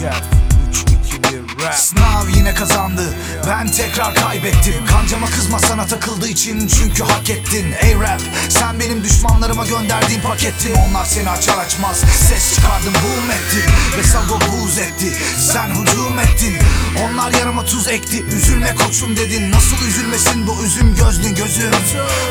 got food, we can get right. Знал я Ben tekrar kaybettim. Kancama kızma sana takıldığı için çünkü hak ettin. Ey rap sen benim düşmanlarıma gönderdiğin pakettin. Onlar seni açar açmaz ses çıkardım boom etti Ve sago buz etti. Sen hücum ettin Onlar yarama tuz ekti. Üzülme koçum dedin Nasıl üzülmesin bu üzüm gözlün gözüm?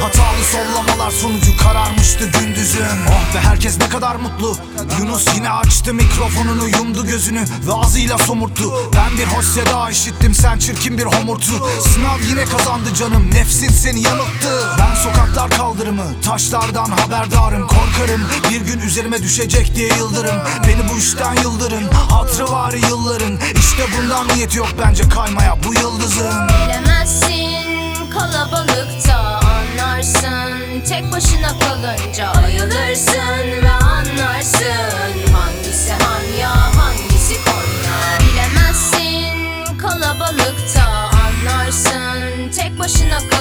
Hatalı sollamalar sonucu kararmıştı gündüzüm. Oh be herkes ne kadar mutlu. Yunus yine açtı mikrofonunu yumdu gözünü Ve ağzıyla somurttu. Ben bir hoş seda işittim sen çirkin bir homurtu Sınav yine kazandı canım nefsin seni yanılttı Ben sokaklar kaldırımı taşlardan haberdarım Korkarım. Bir gün üzerime düşecek diye yıldırım. Beni bu işten yıldırın Hatrı var yılların. İşte bundan niyet yok bence kaymaya bu yıldızın. Bilemezsin kalabalıkta anlarsın. Tek başına kalınca ayılırsın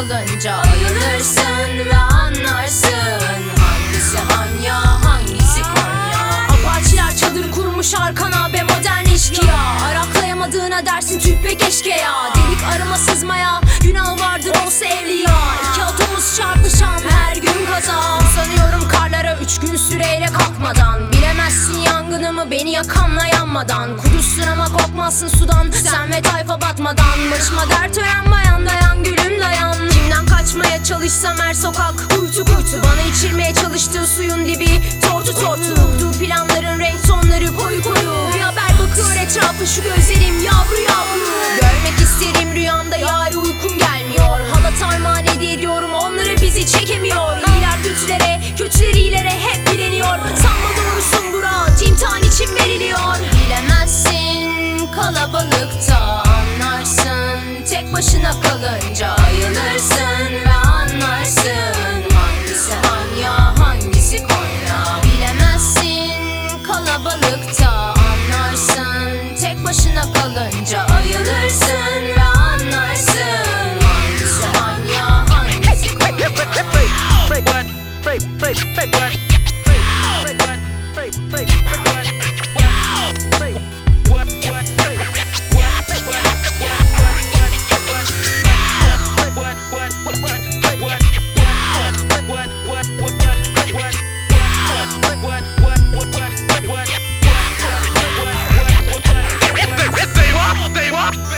kalınca ayılırsın ve anlarsın Hangisi Hanya hangisi Konya. Apaçiler çadır kurmuş arkana be modern eşkıya. Araklayamadığına dersin tüp keşke ya. Delik arama sızmaya günah vardır olsa evliya. İki atomuz çarpışan her gün kaza. Sanıyorum karlara üç gün süreyle kalkmadan. Bilemezsin yangınımı beni yakanla yanmadan. Kurusun ama korkmazsın sudan. Sen ve tayfa batmadan. Başıma dert ören çalışsam her sokak Kuytu kuytu. Bana içirmeye çalıştığı suyun dibi Tortu tortu. Kurduğu planların renk tonları koyu koyu. Bir haber bakıyor etrafı şu gözlerim yavru yavru. Görmek isterim rüyamda yar uykum gelmiyor. Halat armağan hediye ediyorum onları bizi çekemiyor. İyiler kötülere kötüler iyilere hep bileniyor Sanma doğrusun Burak imtihan için veriliyor. Bilemezsin kalabalıkta anlarsın. Tek başına kalınca ayılırsın Ah!